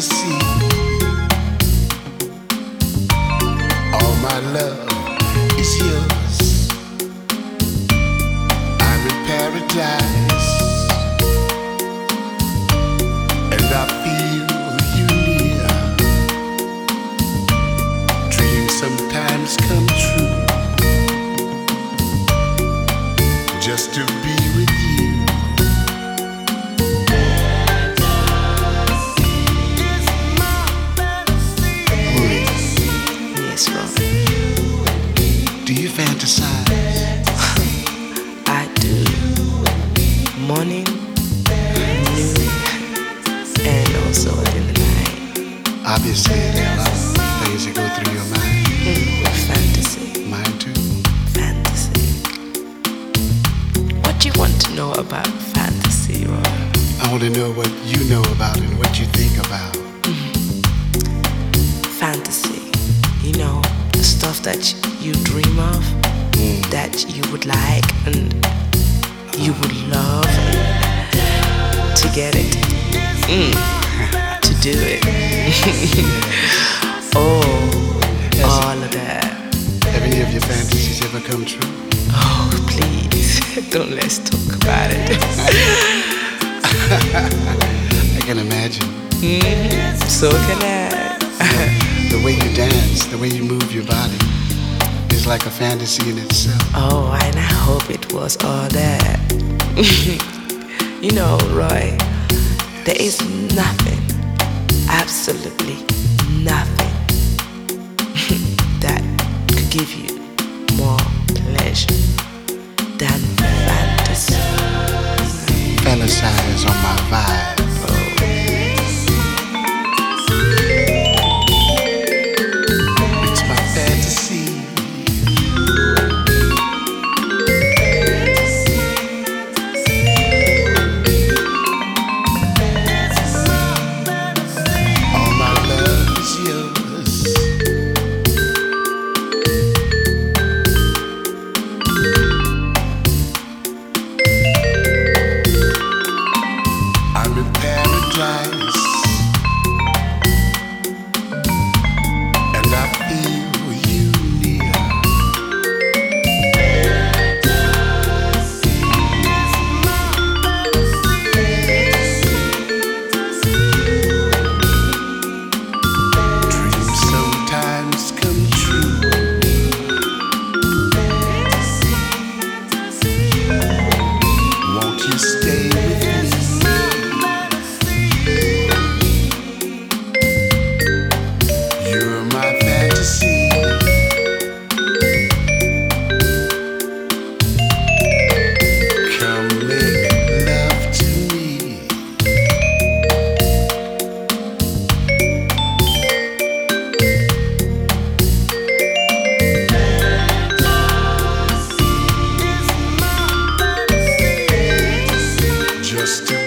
fantasy. All do you fantasize? I do. Morning, noon, and also in the night. Obviously, there are a lot of things that go through your mind. Fantasy, Mine too. fantasy. What do you want to know about fantasy, Roy? I want to know what you know about it and what you would like and you would love to get it, Mm, to do it. oh, all of that. Have any of your fantasies ever come true? Oh, please, don't let's talk about it. I can imagine. so can I. The way you dance, the way you move your body is like a fantasy in itself. Oh, and I hope it was all that. you know, Roy, there is nothing, absolutely nothing, that could give you more pleasure than fantasy. Fantasize on my vibe. just